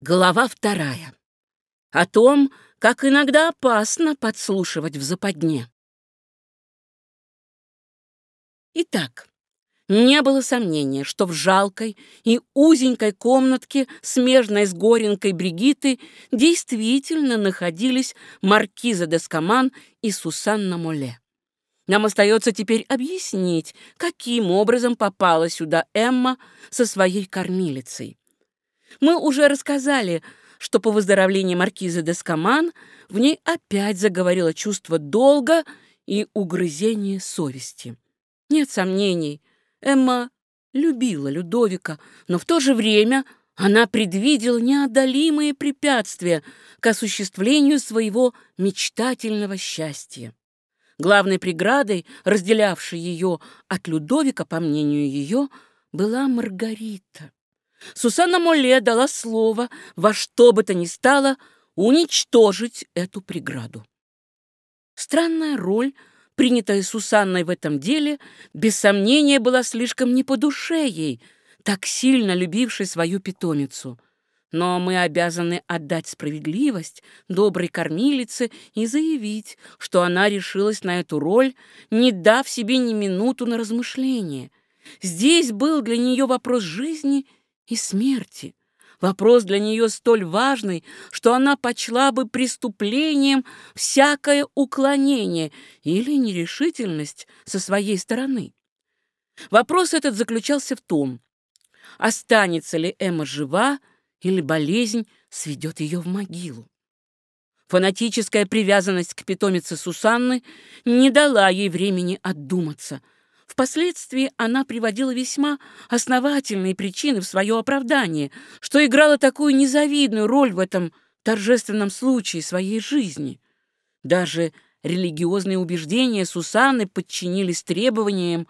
Глава вторая. О том, как иногда опасно подслушивать в западне. Итак, не было сомнения, что в жалкой и узенькой комнатке, смежной с горенкой Бригиты, действительно находились маркиза де Скаман и Сусанна Моле. Нам остается теперь объяснить, каким образом попала сюда Эмма со своей кормилицей. Мы уже рассказали, что по выздоровлении маркизы де Скаман в ней опять заговорило чувство долга и угрызение совести. Нет сомнений, Эмма любила Людовика, но в то же время она предвидела неодолимые препятствия к осуществлению своего мечтательного счастья. Главной преградой, разделявшей ее от Людовика, по мнению ее, была Маргарита. Сусанна Моле дала слово во что бы то ни стало уничтожить эту преграду. Странная роль, принятая Сусанной в этом деле, без сомнения была слишком не по душе ей, так сильно любившей свою питомицу. Но мы обязаны отдать справедливость доброй кормилице и заявить, что она решилась на эту роль, не дав себе ни минуту на размышление. Здесь был для нее вопрос жизни и смерти. Вопрос для нее столь важный, что она почла бы преступлением всякое уклонение или нерешительность со своей стороны. Вопрос этот заключался в том, останется ли Эмма жива или болезнь сведет ее в могилу. Фанатическая привязанность к питомице Сусанны не дала ей времени отдуматься – Впоследствии она приводила весьма основательные причины в свое оправдание, что играла такую незавидную роль в этом торжественном случае своей жизни. Даже религиозные убеждения Сусанны подчинились требованиям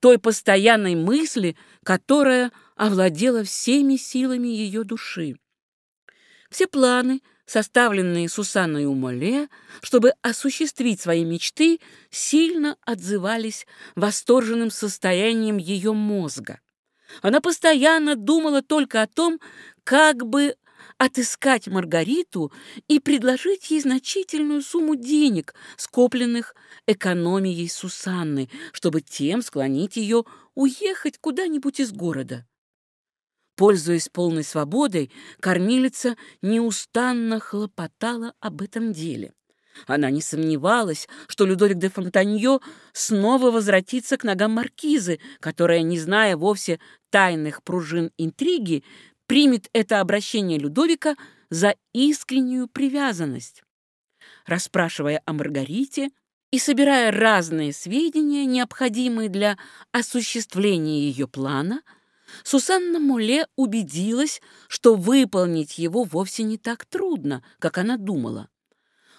той постоянной мысли, которая овладела всеми силами ее души. Все планы, составленные Сусанной Умоле, чтобы осуществить свои мечты, сильно отзывались восторженным состоянием ее мозга. Она постоянно думала только о том, как бы отыскать Маргариту и предложить ей значительную сумму денег, скопленных экономией Сусанны, чтобы тем склонить ее уехать куда-нибудь из города. Пользуясь полной свободой, кормилица неустанно хлопотала об этом деле. Она не сомневалась, что Людовик де Фонтаньо снова возвратится к ногам маркизы, которая, не зная вовсе тайных пружин интриги, примет это обращение Людовика за искреннюю привязанность. Расспрашивая о Маргарите и собирая разные сведения, необходимые для осуществления ее плана, Сусанна Муле убедилась, что выполнить его вовсе не так трудно, как она думала.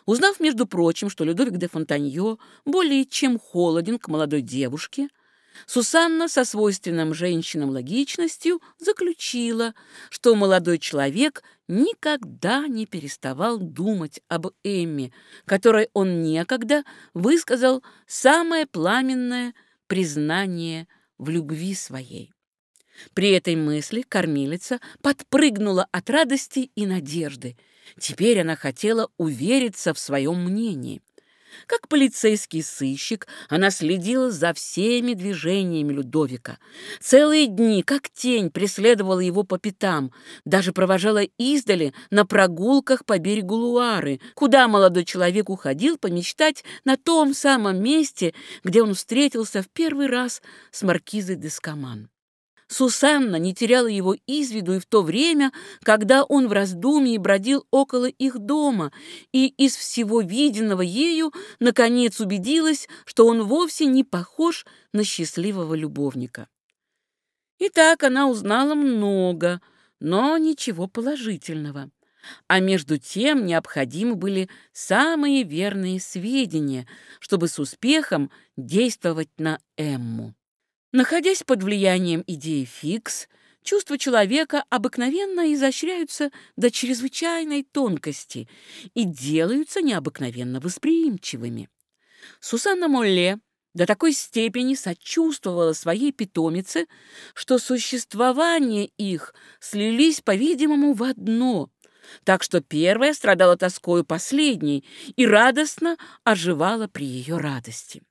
Узнав, между прочим, что Людовик де Фонтаньо более чем холоден к молодой девушке, Сусанна со свойственным женщинам логичностью заключила, что молодой человек никогда не переставал думать об Эмме, которой он некогда высказал самое пламенное признание в любви своей. При этой мысли кормилица подпрыгнула от радости и надежды. Теперь она хотела увериться в своем мнении. Как полицейский сыщик, она следила за всеми движениями Людовика. Целые дни, как тень, преследовала его по пятам, даже провожала издали на прогулках по берегу Луары, куда молодой человек уходил помечтать на том самом месте, где он встретился в первый раз с маркизой Дескаман. Сусанна не теряла его из виду и в то время, когда он в раздумье бродил около их дома, и из всего виденного ею, наконец, убедилась, что он вовсе не похож на счастливого любовника. Итак, она узнала много, но ничего положительного. А между тем необходимы были самые верные сведения, чтобы с успехом действовать на Эмму. Находясь под влиянием идеи фикс, чувства человека обыкновенно изощряются до чрезвычайной тонкости и делаются необыкновенно восприимчивыми. Сусанна Молле до такой степени сочувствовала своей питомице, что существование их слились, по-видимому, в одно, так что первая страдала тоскою последней и радостно оживала при ее радости.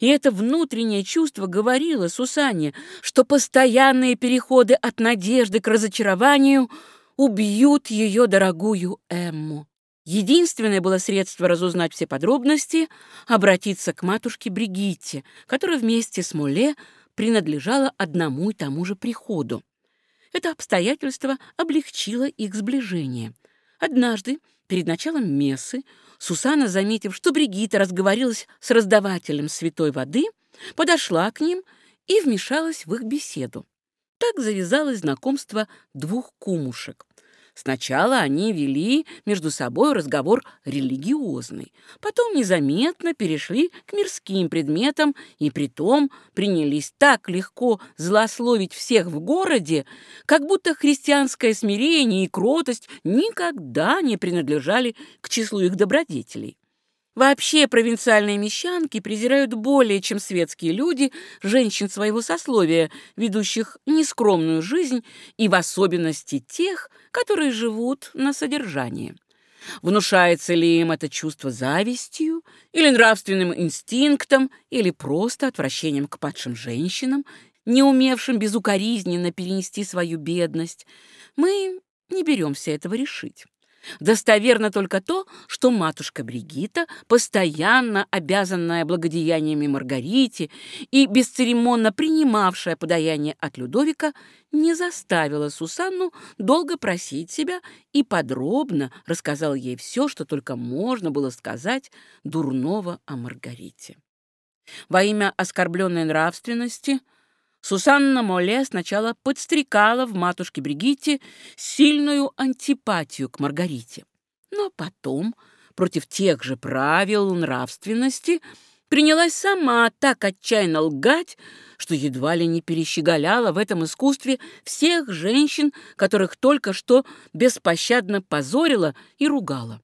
И это внутреннее чувство говорило Сусанне, что постоянные переходы от надежды к разочарованию убьют ее дорогую Эмму. Единственное было средство разузнать все подробности — обратиться к матушке Бригитте, которая вместе с Моле принадлежала одному и тому же приходу. Это обстоятельство облегчило их сближение. Однажды, перед началом мессы, Сусана, заметив, что Бригитта разговорилась с раздавателем святой воды, подошла к ним и вмешалась в их беседу. Так завязалось знакомство двух кумушек. Сначала они вели между собой разговор религиозный, потом незаметно перешли к мирским предметам и притом принялись так легко злословить всех в городе, как будто христианское смирение и кротость никогда не принадлежали к числу их добродетелей. Вообще провинциальные мещанки презирают более, чем светские люди, женщин своего сословия, ведущих нескромную жизнь, и в особенности тех, которые живут на содержании. Внушается ли им это чувство завистью, или нравственным инстинктом, или просто отвращением к падшим женщинам, не умевшим безукоризненно перенести свою бедность, мы не беремся этого решить. Достоверно только то, что матушка Бригита, постоянно обязанная благодеяниями Маргарите и бесцеремонно принимавшая подаяние от Людовика, не заставила Сусанну долго просить себя и подробно рассказала ей все, что только можно было сказать дурного о Маргарите. Во имя оскорбленной нравственности – Сусанна Моле сначала подстрекала в матушке Бригитте сильную антипатию к Маргарите. Но потом, против тех же правил нравственности, принялась сама так отчаянно лгать, что едва ли не перещеголяла в этом искусстве всех женщин, которых только что беспощадно позорила и ругала.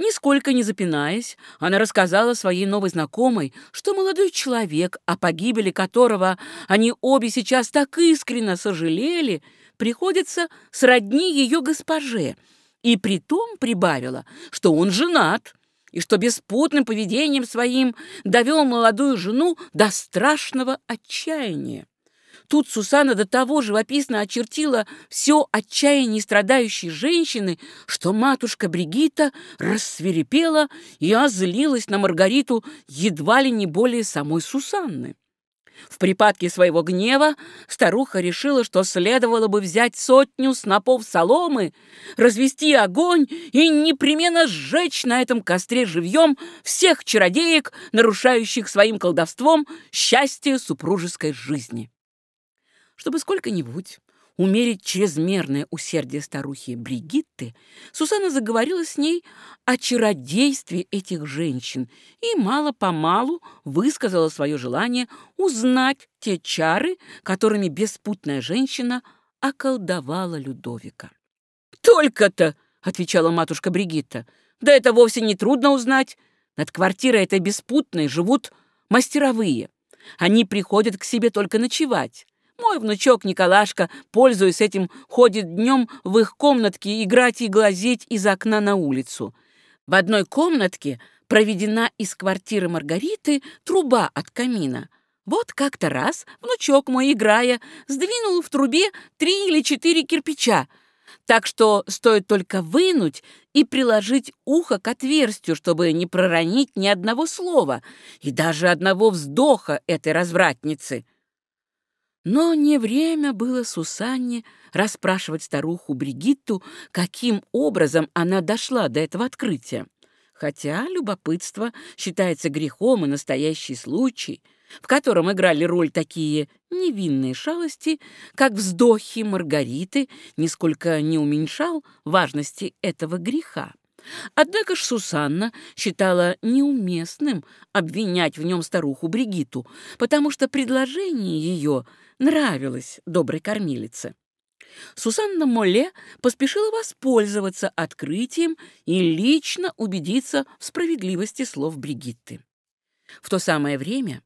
Нисколько не запинаясь, она рассказала своей новой знакомой, что молодой человек, о погибели которого они обе сейчас так искренне сожалели, приходится сродни ее госпоже, и притом прибавила, что он женат, и что беспутным поведением своим довел молодую жену до страшного отчаяния. Тут Сусана до того живописно очертила все отчаяние страдающей женщины, что матушка Бригита рассверепела и озлилась на Маргариту едва ли не более самой Сусанны. В припадке своего гнева старуха решила, что следовало бы взять сотню снопов соломы, развести огонь и непременно сжечь на этом костре живьем всех чародеек, нарушающих своим колдовством счастье супружеской жизни. Чтобы сколько-нибудь умерить чрезмерное усердие старухи Бригитты, Сусанна заговорила с ней о чародействе этих женщин и мало-помалу высказала свое желание узнать те чары, которыми беспутная женщина околдовала Людовика. «Только-то!» — отвечала матушка Бригитта. «Да это вовсе не трудно узнать. Над квартирой этой беспутной живут мастеровые. Они приходят к себе только ночевать. Мой внучок Николашка, пользуясь этим, ходит днем в их комнатке играть и глазеть из окна на улицу. В одной комнатке проведена из квартиры Маргариты труба от камина. Вот как-то раз внучок мой, играя, сдвинул в трубе три или четыре кирпича, так что стоит только вынуть и приложить ухо к отверстию, чтобы не проронить ни одного слова и даже одного вздоха этой развратницы. Но не время было Сусанне расспрашивать старуху Бригитту, каким образом она дошла до этого открытия. Хотя любопытство считается грехом и настоящий случай, в котором играли роль такие невинные шалости, как вздохи Маргариты, нисколько не уменьшал важности этого греха. Однако ж Сусанна считала неуместным обвинять в нем старуху Бригиту, потому что предложение ее нравилось доброй кормилице. Сусанна Моле поспешила воспользоваться открытием и лично убедиться в справедливости слов Бригитты. В то самое время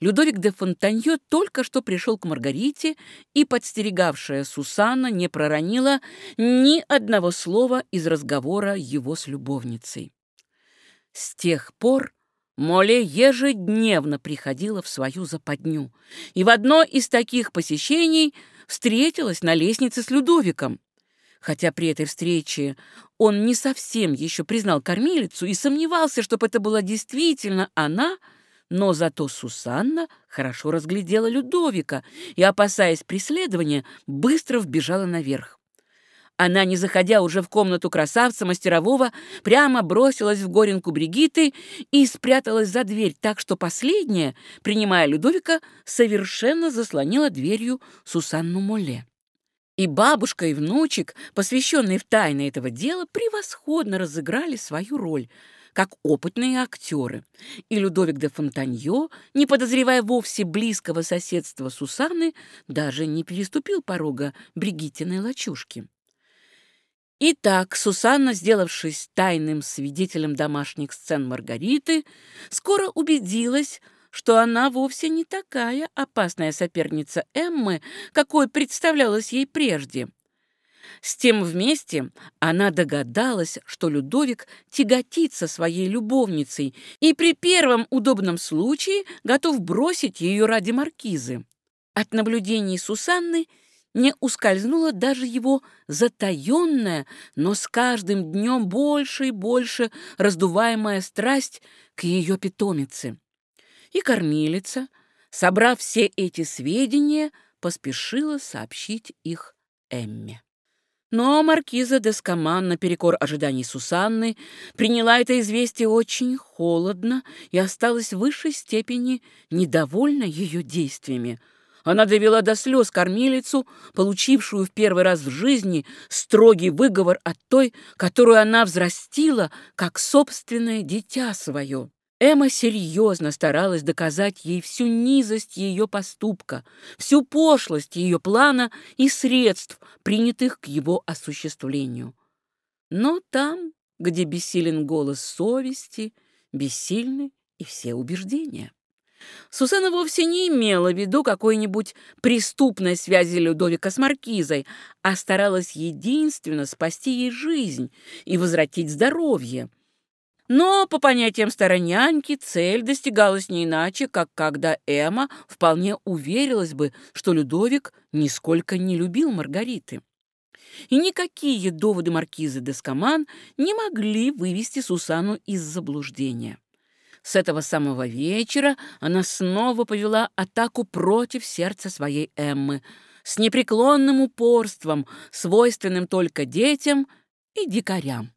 Людовик де Фонтанье только что пришел к Маргарите, и подстерегавшая Сусанна не проронила ни одного слова из разговора его с любовницей. С тех пор Моле ежедневно приходила в свою западню, и в одно из таких посещений встретилась на лестнице с Людовиком. Хотя при этой встрече он не совсем еще признал кормилицу и сомневался, чтобы это была действительно она — но зато Сусанна хорошо разглядела Людовика и, опасаясь преследования, быстро вбежала наверх. Она, не заходя уже в комнату красавца мастерового, прямо бросилась в горенку Бригиты и спряталась за дверь, так что последняя, принимая Людовика, совершенно заслонила дверью Сусанну Моле. И бабушка, и внучек, посвященные в тайны этого дела, превосходно разыграли свою роль — как опытные актеры. И Людовик де Фонтаньо, не подозревая вовсе близкого соседства Сусанны, даже не переступил порога Бригиттиной лачушки. Итак, Сусанна, сделавшись тайным свидетелем домашних сцен Маргариты, скоро убедилась, что она вовсе не такая опасная соперница Эммы, какой представлялась ей прежде. С тем вместе она догадалась, что Людовик тяготится своей любовницей и при первом удобном случае готов бросить ее ради маркизы. От наблюдений Сусанны не ускользнула даже его затаенная, но с каждым днем больше и больше раздуваемая страсть к ее питомице. И кормилица, собрав все эти сведения, поспешила сообщить их Эмме. Но маркиза Дескоман, наперекор ожиданий Сусанны, приняла это известие очень холодно и осталась в высшей степени недовольна ее действиями. Она довела до слез кормилицу, получившую в первый раз в жизни строгий выговор от той, которую она взрастила, как собственное дитя свое. Эмма серьезно старалась доказать ей всю низость ее поступка, всю пошлость ее плана и средств, принятых к его осуществлению. Но там, где бессилен голос совести, бессильны и все убеждения. Сусана вовсе не имела в виду какой-нибудь преступной связи Людовика с Маркизой, а старалась единственно спасти ей жизнь и возвратить здоровье. Но, по понятиям старой няньки, цель достигалась не иначе, как когда Эмма вполне уверилась бы, что Людовик нисколько не любил Маргариты. И никакие доводы маркизы Дескоман не могли вывести Сусану из заблуждения. С этого самого вечера она снова повела атаку против сердца своей Эммы с непреклонным упорством, свойственным только детям и дикарям.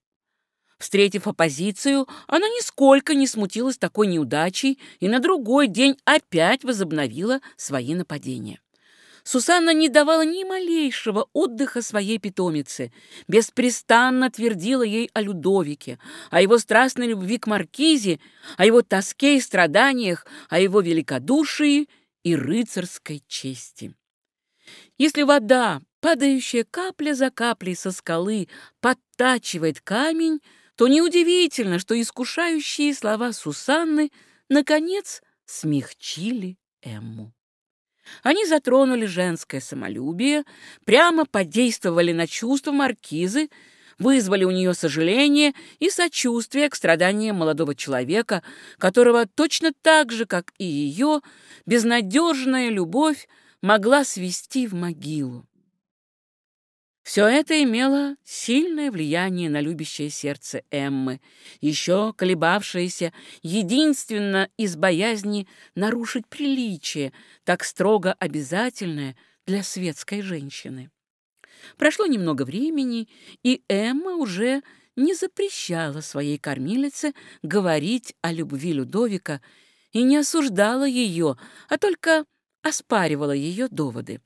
Встретив оппозицию, она нисколько не смутилась такой неудачей и на другой день опять возобновила свои нападения. Сусанна не давала ни малейшего отдыха своей питомице, беспрестанно твердила ей о Людовике, о его страстной любви к Маркизе, о его тоске и страданиях, о его великодушии и рыцарской чести. Если вода, падающая капля за каплей со скалы, подтачивает камень, то неудивительно, что искушающие слова Сусанны наконец смягчили Эмму. Они затронули женское самолюбие, прямо подействовали на чувства маркизы, вызвали у нее сожаление и сочувствие к страданиям молодого человека, которого точно так же, как и ее, безнадежная любовь могла свести в могилу. Все это имело сильное влияние на любящее сердце Эммы, еще колебавшееся единственно из боязни нарушить приличие, так строго обязательное для светской женщины. Прошло немного времени, и Эмма уже не запрещала своей кормилице говорить о любви Людовика и не осуждала ее, а только оспаривала ее доводы.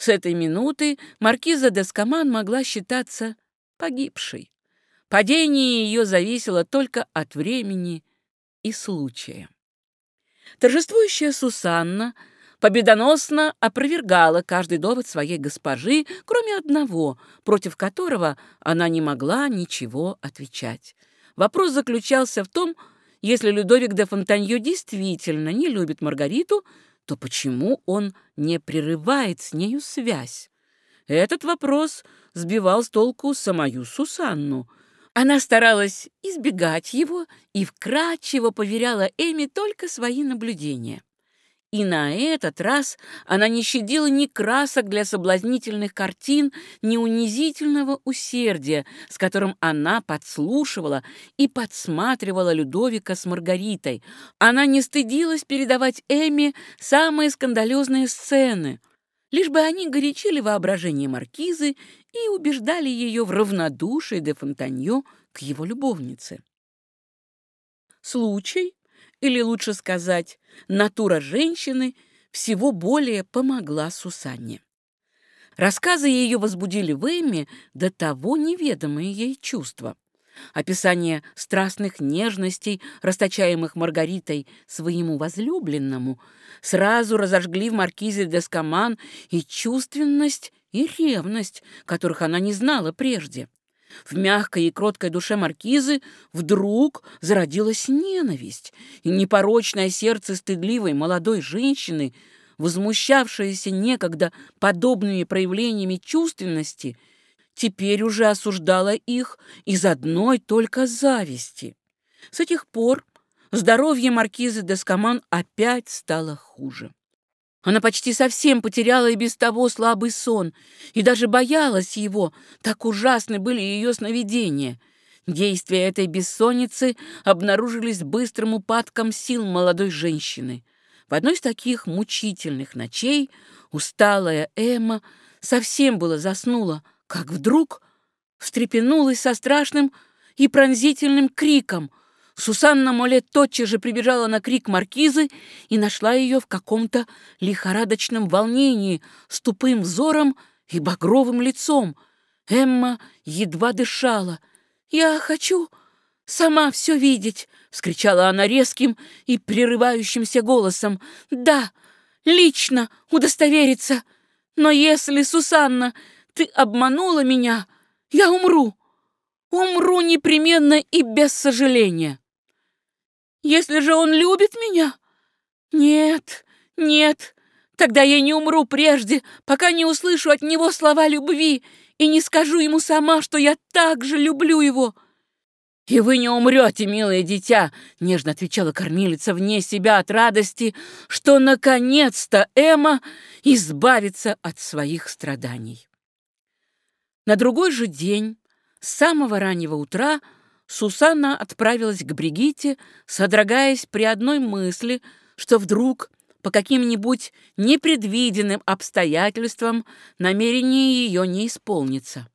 С этой минуты маркиза Дескоман могла считаться погибшей. Падение ее зависело только от времени и случая. Торжествующая Сусанна победоносно опровергала каждый довод своей госпожи, кроме одного, против которого она не могла ничего отвечать. Вопрос заключался в том, Если Людовик де Фонтаньо действительно не любит Маргариту, то почему он не прерывает с нею связь? Этот вопрос сбивал с толку самую Сусанну. Она старалась избегать его и вкратчиво поверяла Эми только свои наблюдения. И на этот раз она не щадила ни красок для соблазнительных картин, ни унизительного усердия, с которым она подслушивала и подсматривала Людовика с Маргаритой. Она не стыдилась передавать Эми самые скандалезные сцены, лишь бы они горячили воображение маркизы и убеждали ее в равнодушии де Фонтаньо к его любовнице. Случай или лучше сказать, натура женщины всего более помогла Сусанне. Рассказы ее возбудили в Эмме до того неведомые ей чувства. Описание страстных нежностей, расточаемых Маргаритой своему возлюбленному, сразу разожгли в маркизе Дескоман и чувственность, и ревность, которых она не знала прежде. В мягкой и кроткой душе маркизы вдруг зародилась ненависть, и непорочное сердце стыдливой молодой женщины, возмущавшееся некогда подобными проявлениями чувственности, теперь уже осуждало их из одной только зависти. С этих пор здоровье маркизы Дескоман опять стало хуже. Она почти совсем потеряла и без того слабый сон, и даже боялась его, так ужасны были ее сновидения. Действия этой бессонницы обнаружились быстрым упадком сил молодой женщины. В одной из таких мучительных ночей усталая Эмма совсем было заснула, как вдруг встрепенулась со страшным и пронзительным криком — Сусанна Моле тотчас же прибежала на крик маркизы и нашла ее в каком-то лихорадочном волнении, с тупым взором и багровым лицом. Эмма едва дышала. «Я хочу сама все видеть!» — вскричала она резким и прерывающимся голосом. «Да, лично удостовериться! Но если, Сусанна, ты обманула меня, я умру!» Умру непременно и без сожаления. Если же он любит меня? Нет, нет, тогда я не умру прежде, пока не услышу от него слова любви и не скажу ему сама, что я так же люблю его. «И вы не умрете, милое дитя», — нежно отвечала кормилица вне себя от радости, что наконец-то Эмма избавится от своих страданий. На другой же день, с самого раннего утра, Сусанна отправилась к Бригитте, содрогаясь при одной мысли, что вдруг по каким-нибудь непредвиденным обстоятельствам намерение ее не исполнится.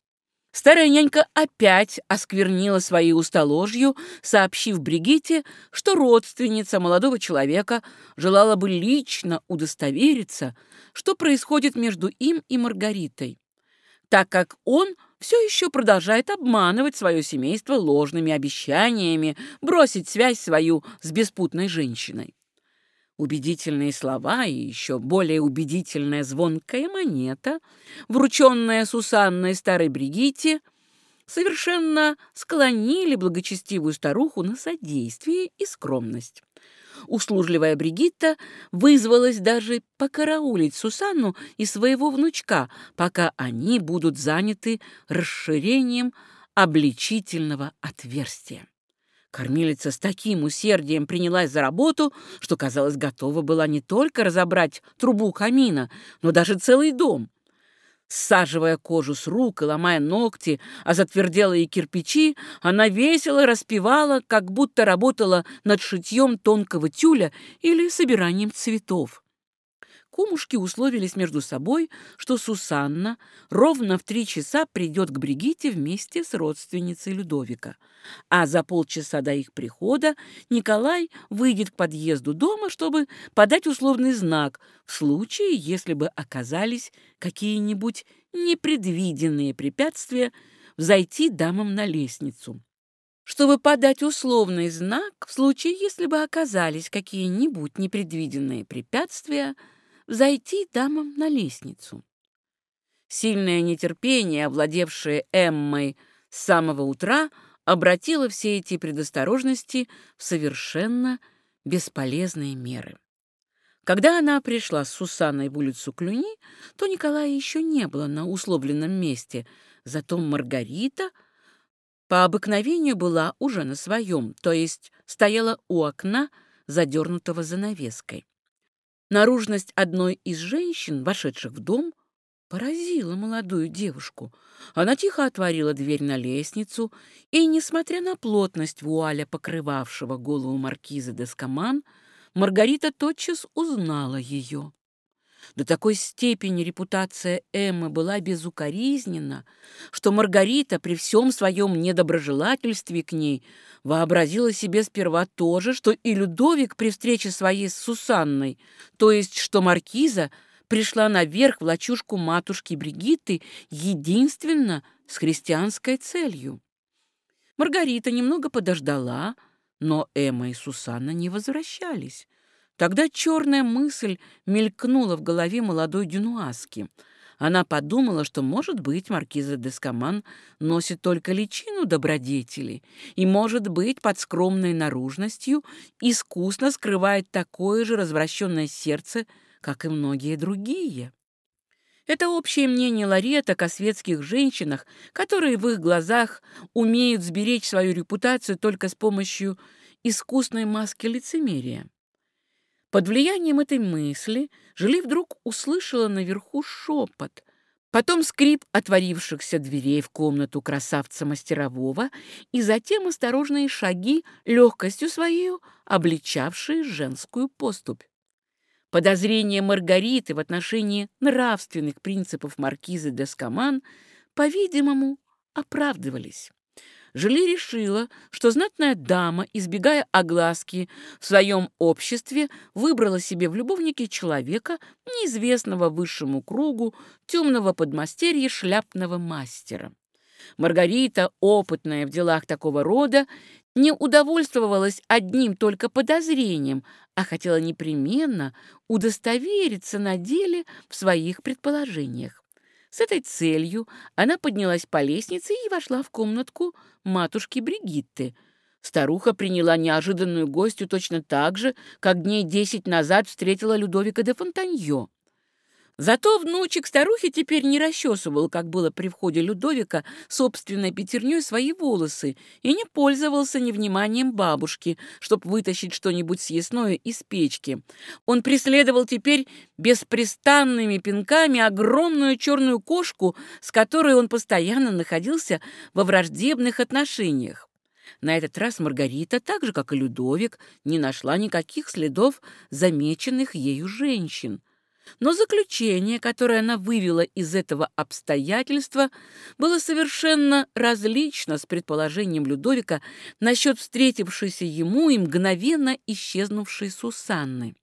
Старая нянька опять осквернила свои уста ложью, сообщив Бригитте, что родственница молодого человека желала бы лично удостовериться, что происходит между им и Маргаритой, так как он все еще продолжает обманывать свое семейство ложными обещаниями бросить связь свою с беспутной женщиной. Убедительные слова и еще более убедительная звонкая монета, врученная Сусанной старой Бригитте, совершенно склонили благочестивую старуху на содействие и скромность. Услужливая Бригитта вызвалась даже покараулить Сусанну и своего внучка, пока они будут заняты расширением обличительного отверстия. Кормилица с таким усердием принялась за работу, что, казалось, готова была не только разобрать трубу камина, но даже целый дом. Саживая кожу с рук и ломая ногти, а затверделые кирпичи, она весело распевала, как будто работала над шитьем тонкого тюля или собиранием цветов. Кумушки условились между собой, что Сусанна ровно в три часа придет к Бригитте вместе с родственницей Людовика. А за полчаса до их прихода Николай выйдет к подъезду дома, чтобы подать условный знак в случае, если бы оказались какие-нибудь непредвиденные препятствия взойти дамам на лестницу. Чтобы подать условный знак в случае, если бы оказались какие-нибудь непредвиденные препятствия – взойти дамам на лестницу. Сильное нетерпение, овладевшее Эммой с самого утра, обратила все эти предосторожности в совершенно бесполезные меры. Когда она пришла с Сусанной в улицу Клюни, то Николая еще не было на условленном месте, зато Маргарита по обыкновению была уже на своем, то есть стояла у окна, задернутого занавеской. Наружность одной из женщин, вошедших в дом, поразила молодую девушку. Она тихо отворила дверь на лестницу, и, несмотря на плотность вуаля, покрывавшего голову маркиза де Скаман, Маргарита тотчас узнала ее. До такой степени репутация Эммы была безукоризнена, что Маргарита при всем своем недоброжелательстве к ней вообразила себе сперва то же, что и Людовик при встрече своей с Сусанной, то есть что маркиза пришла наверх в лачушку матушки Бригитты единственно с христианской целью. Маргарита немного подождала, но Эмма и Сусанна не возвращались. Тогда черная мысль мелькнула в голове молодой дюнуаски. Она подумала, что, может быть, маркиза Дескаман носит только личину добродетели и, может быть, под скромной наружностью искусно скрывает такое же развращенное сердце, как и многие другие. Это общее мнение Лареток о светских женщинах, которые в их глазах умеют сберечь свою репутацию только с помощью искусной маски лицемерия. Под влиянием этой мысли Жили вдруг услышала наверху шепот, потом скрип отворившихся дверей в комнату красавца мастерового и затем осторожные шаги, легкостью своей обличавшие женскую поступь. Подозрения Маргариты в отношении нравственных принципов маркизы де Скаман, по-видимому, оправдывались. Жили решила, что знатная дама, избегая огласки в своем обществе, выбрала себе в любовнике человека, неизвестного высшему кругу, темного подмастерья шляпного мастера. Маргарита, опытная в делах такого рода, не удовольствовалась одним только подозрением, а хотела непременно удостовериться на деле в своих предположениях. С этой целью она поднялась по лестнице и вошла в комнатку матушки Бригитты. Старуха приняла неожиданную гостью точно так же, как дней десять назад встретила Людовика де Фонтаньо. Зато внучек старухи теперь не расчесывал, как было при входе Людовика, собственной пятерней свои волосы и не пользовался невниманием бабушки, чтобы вытащить что-нибудь съестное из печки. Он преследовал теперь беспрестанными пинками огромную черную кошку, с которой он постоянно находился во враждебных отношениях. На этот раз Маргарита, так же, как и Людовик, не нашла никаких следов замеченных ею женщин. Но заключение, которое она вывела из этого обстоятельства, было совершенно различно с предположением Людовика насчет встретившейся ему и мгновенно исчезнувшей Сусанны.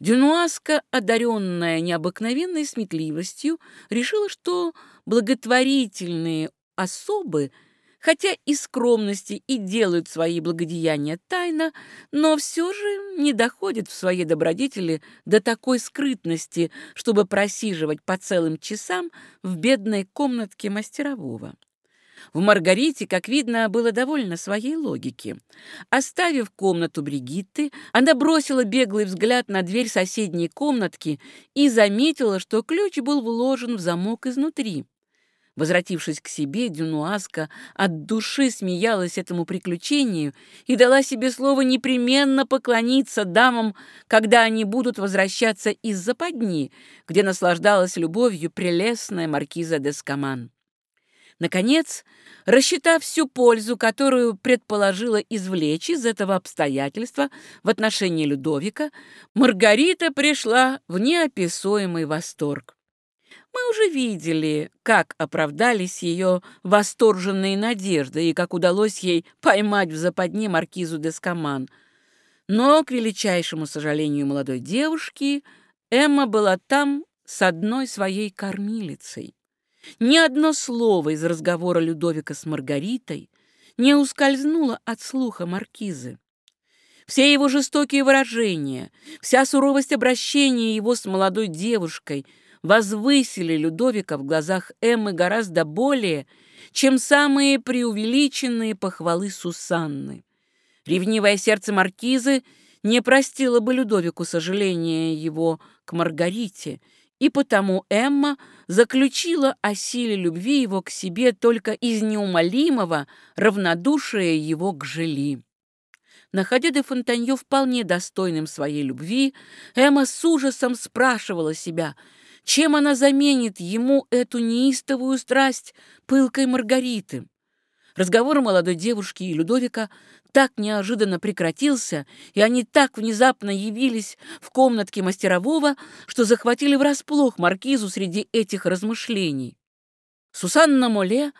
Дюнуаска, одаренная необыкновенной сметливостью, решила, что благотворительные особы – хотя и скромности и делают свои благодеяния тайно, но все же не доходят в своей добродетели до такой скрытности, чтобы просиживать по целым часам в бедной комнатке мастерового. В Маргарите, как видно, было довольно своей логики. Оставив комнату Бригитты, она бросила беглый взгляд на дверь соседней комнатки и заметила, что ключ был вложен в замок изнутри. Возвратившись к себе, Дюнуаска от души смеялась этому приключению и дала себе слово непременно поклониться дамам, когда они будут возвращаться из западни, где наслаждалась любовью прелестная маркиза де Скаман. Наконец, рассчитав всю пользу, которую предположила извлечь из этого обстоятельства в отношении Людовика, Маргарита пришла в неописуемый восторг. Мы уже видели, как оправдались ее восторженные надежды и как удалось ей поймать в западне маркизу Дескаман. Но, к величайшему сожалению молодой девушки, Эмма была там с одной своей кормилицей. Ни одно слово из разговора Людовика с Маргаритой не ускользнуло от слуха маркизы. Все его жестокие выражения, вся суровость обращения его с молодой девушкой — возвысили Людовика в глазах Эммы гораздо более, чем самые преувеличенные похвалы Сусанны. Ревнивое сердце маркизы не простило бы Людовику сожаления его к Маргарите, и потому Эмма заключила о силе любви его к себе только из неумолимого равнодушия его к Жили. Находя де Фонтанье вполне достойным своей любви, Эмма с ужасом спрашивала себя, чем она заменит ему эту неистовую страсть пылкой Маргариты. Разговор молодой девушки и Людовика так неожиданно прекратился, и они так внезапно явились в комнатке мастерового, что захватили врасплох маркизу среди этих размышлений. Сусанна Моле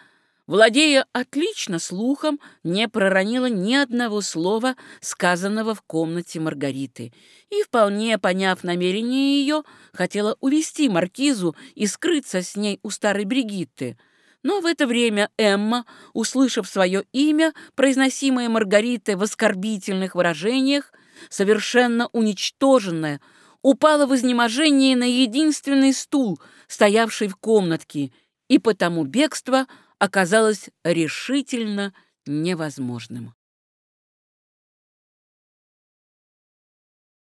владея отлично слухом, не проронила ни одного слова, сказанного в комнате Маргариты, и, вполне поняв намерение ее, хотела увести маркизу и скрыться с ней у старой Бригитты. Но в это время Эмма, услышав свое имя, произносимое Маргаритой в оскорбительных выражениях, совершенно уничтоженная, упала в изнеможение на единственный стул, стоявший в комнатке, и потому бегство оказалось решительно невозможным.